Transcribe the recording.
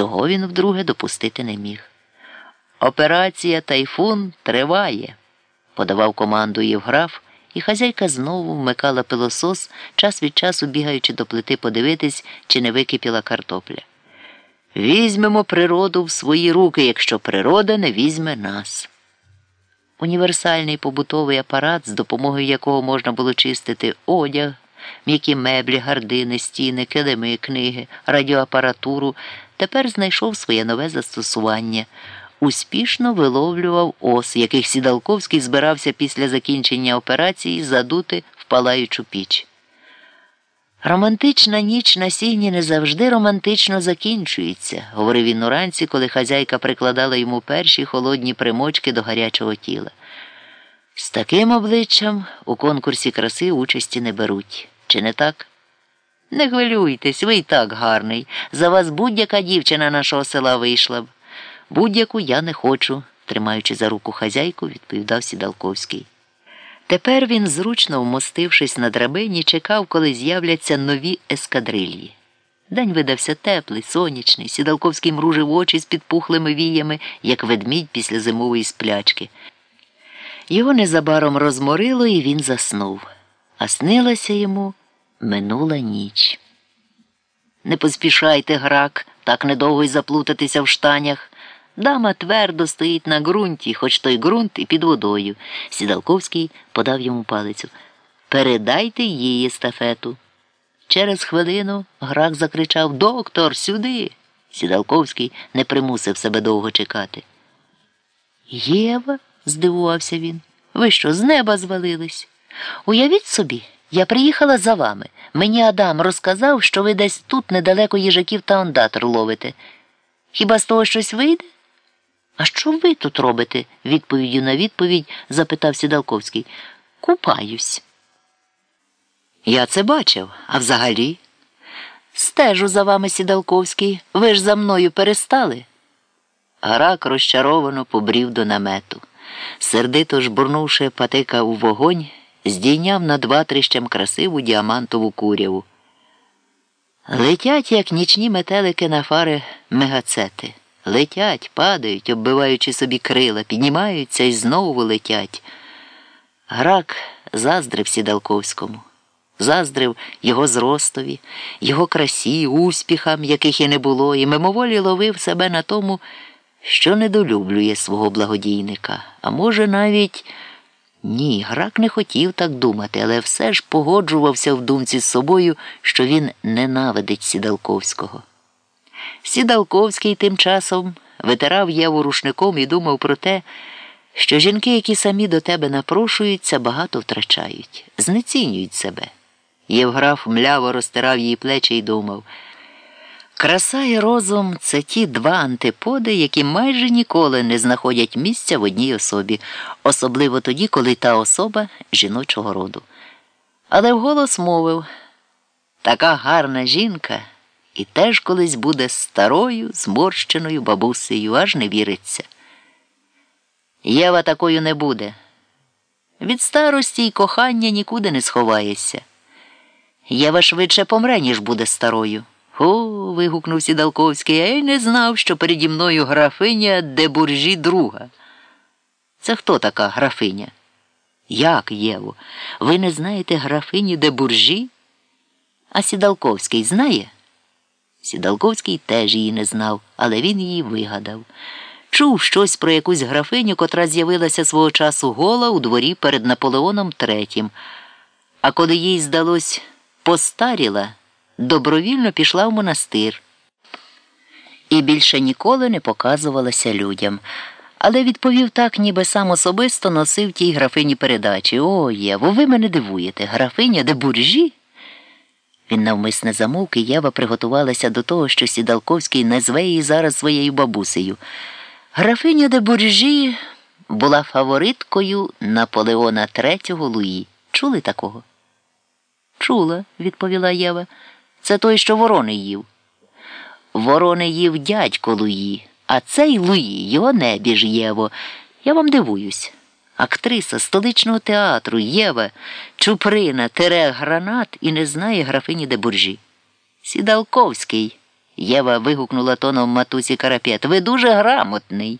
Цього він вдруге допустити не міг. Операція Тайфун триває, подавав команду Євграф, і хазяйка знову вмикала пилосос, час від часу бігаючи до плити подивитись, чи не википіла картопля. Візьмемо природу в свої руки, якщо природа не візьме нас. Універсальний побутовий апарат, з допомогою якого можна було чистити одяг, м'які меблі, гардини, стіни, килими, книги, радіоапаратуру, тепер знайшов своє нове застосування. Успішно виловлював ос, яких Сідалковський збирався після закінчення операції задути в палаючу піч. Романтична ніч на сіні не завжди романтично закінчується, говорив він уранці, коли хазяйка прикладала йому перші холодні примочки до гарячого тіла. З таким обличчям у конкурсі краси участі не беруть. Чи не так? Не хвилюйтесь, ви й так гарний. За вас будь-яка дівчина нашого села вийшла б. Будь-яку я не хочу, тримаючи за руку хазяйку, відповідав Сідалковський. Тепер він, зручно вмостившись на драбині, чекав, коли з'являться нові ескадрильї. День видався теплий, сонячний, Сідалковський мружив очі з підпухлими віями, як ведмідь після зимової сплячки. Його незабаром розморило, і він заснув, а снилася йому минула ніч. Не поспішайте, грак, так недовго й заплутатися в штанях. Дама твердо стоїть на ґрунті, хоч той ґрунт і під водою. Сідалковський подав йому палицю. Передайте їй естафету. Через хвилину грак закричав Доктор, сюди. Сідалковський не примусив себе довго чекати. Єва? здивувався він. Ви що, з неба звалились? Уявіть собі, я приїхала за вами. Мені Адам розказав, що ви десь тут недалеко їжаків та ондатор ловите. Хіба з того щось вийде? А що ви тут робите? відповіддю на відповідь запитав Сідалковський. Купаюсь. Я це бачив, а взагалі. Стежу за вами, Сідалковський. Ви ж за мною перестали. Грак розчаровано побрів до намету. Сердито жбурнувши патика у вогонь, здійняв над ватрищем красиву діамантову куряву. Летять, як нічні метелики на фари мегацети. Летять, падають, оббиваючи собі крила, піднімаються і знову летять. Грак заздрив Сідалковському, заздрив його зростові, його красі, успіхам, яких і не було, і мимоволі ловив себе на тому, що недолюблює свого благодійника. А може, навіть ні, грак не хотів так думати, але все ж погоджувався в думці з собою, що він ненавидить Сідалковського. Сідалковський тим часом витирав Єву рушником і думав про те, що жінки, які самі до тебе напрошуються, багато втрачають, знецінюють себе. Євграф мляво розтирав її плечі і думав. Краса і розум це ті два антиподи, які майже ніколи не знаходять місця в одній особі, особливо тоді, коли та особа жіночого роду. Але вголос мовив така гарна жінка і теж колись буде старою, зморщеною бабусею, аж не віриться. Єва такою не буде. Від старості й кохання нікуди не сховаєшся. Єва швидше помре, ніж буде старою. О, вигукнув Сідалковський, я й не знав, що переді мною графиня де буржі друга. Це хто така графиня? Як, Єво? Ви не знаєте графині де буржі? А Сідалковський знає? Сідалковський теж її не знав, але він її вигадав. Чув щось про якусь графиню, котра з'явилася свого часу гола у дворі перед Наполеоном III. А коли їй здалось постаріла, добровільно пішла в монастир і більше ніколи не показувалася людям. Але відповів так, ніби сам особисто носив тій графині передачі. О, Єво, ви мене дивуєте, графиня де буржі? Він навмисне замовк, і Єва приготувалася до того, що Сідалковський назве її зараз своєю бабусею. Графиня де буржі була фавориткою Наполеона III Луї. Чули такого? Чула, відповіла Єва. Це той, що ворони їв. Ворони їв дядько Луї, а цей Луї його небіж Єво. Я вам дивуюсь. Актриса столичного театру Єва, Чуприна, тере гранат і не знає графині де буржі. Сідалковський. Єва вигукнула тоном матусі карапет. Ви дуже грамотний.